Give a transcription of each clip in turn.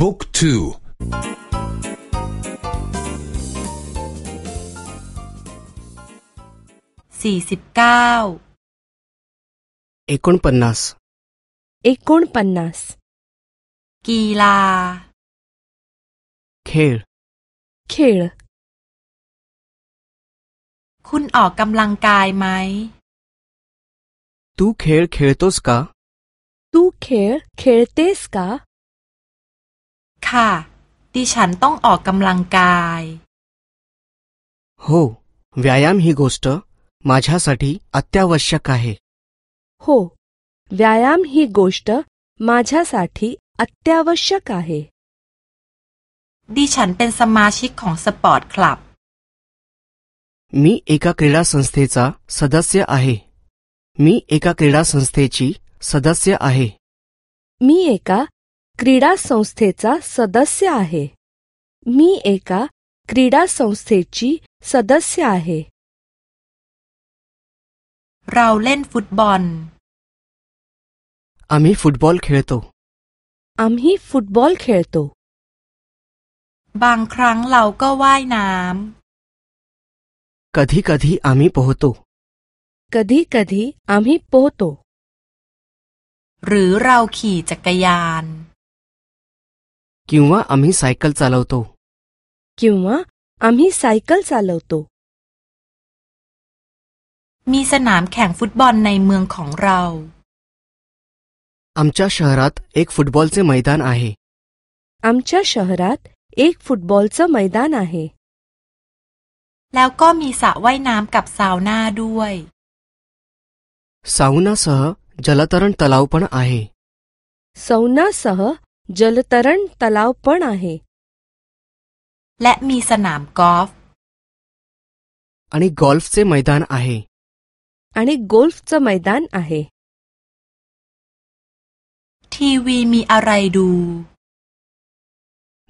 บุ๊กทูสี่สิบเก้า एकोणपन्नास एकोणपन्नास กีฬา खेळ खेळ คุณออกกำลังกายไหม तू खेळ खेळतोस का तू खेळ खेळतेस का ค่ะ ดิฉันต้องออกกำลังกาย हो व्यायाम ही गोष्ट माझ्यासाठी अत्यावश्यक आहे हो व्यायाम ही गोष्ट माझ्यासाठी अत्यावश्यक आहे ดิฉันเป็นสมาชิกของสปอร์ตคลับ मी एका क्रीडा संस्थेचा सदस्य आहे मी एका क्रीडा संस्थेची सदस्य आहे मी एका क्रीडा संस्थेचा सदस्य आहे मी एका क्रीडा संस्थेची सदस्य आहे เราเล่นฟุตบอล आम्ही फुटबॉल खेळतो आम्ही फुटबॉल खेळतो บางครั้งเราก็ว่ายน้ कधी कधी आम्ही पोहतो कधी कधी आम्ही पोहतो ำ หรือเราขี่จักรยาน किंवा आम्ही सायकल चालवतो किंवा आम्ही सायकल चालवतो มีสนามแข่งฟุตบอลในเมืองของเรา आमच्या शहरात एक फुटबॉलचे मैदान आहे आमच्या शहरात एक फुटबॉलचं मैदान आहे แล้วก็มีสระว่ายน้ำกับซาวน่าด้วย साऊनासह जलतरण तलाव पण आहे सौनासह जलतरण तलाव पण आहे และมีสนามกอล์ฟ आणि गॉल्फचे मैदान आहे आणि गोल्फचं मैदान आहे ทีวีมีอะไรดู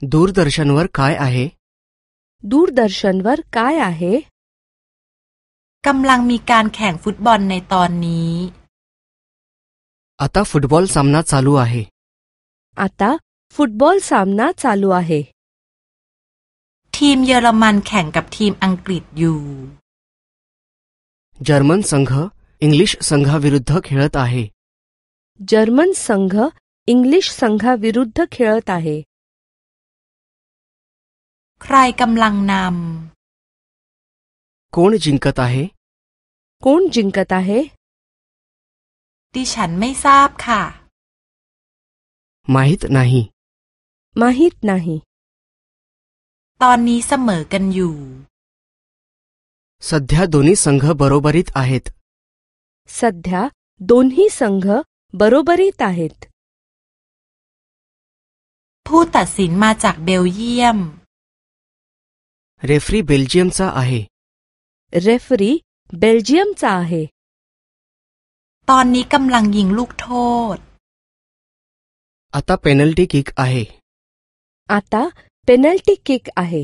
दूरदर्शनवर काय आहे दूरदर्शनवर काय आहे กำลังมีการแข่งฟุตบอลในตอนนี้ आता फुटबॉल सामना चालू आहे आता फुटबॉल सामना चालू आहे ทีมเยอรมันแข่งกับทีมอังกฤษอยู่ जर्मन संघ इंग्लिश संघाविरुद्ध खेळत आहे जर्मन संघ इंग्लिश संघाविरुद्ध खेळत आहे ใครกำลังน कोण जिंकत आहे कोण जिंकत आहे ำ ดิฉันไม่ทราบค่ะ माहीत नाही माहीत नाही ตอนนี้เสมอกันอยู่ सध्या दोन्ही संघ बरोबरीत आहेत सध्या दोन्ही संघ बरोबरीत आहेत ผู้ตัดสินมาจากเบลเยียม रेफरी बेल्जियमचा आहे रेफरी बेल्जियमचा आहे ตอนนี้กำลังยิงลูกโทษ आता पेनल्टी किक आहे आता पेनल्टी किक आहे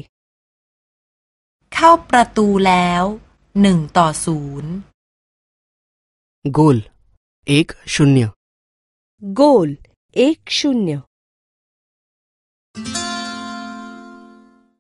เข้าประตูแล้วหนึ่งต่อศูนย์ गोल एक शून्य गोल एक शून्य